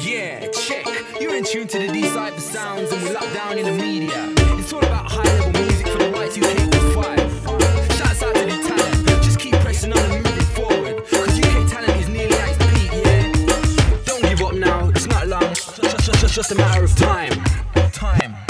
Yeah, check. You're in tune to the D Cypher sounds, and we're locked down in the media. It's all about high level music for the white UK. Five, Shouts out to the talent. Just keep pressing on and moving forward. Cause UK talent is nearly at its peak, yeah? Don't give up now, it's not long. Just, just, just, just a matter of time. time.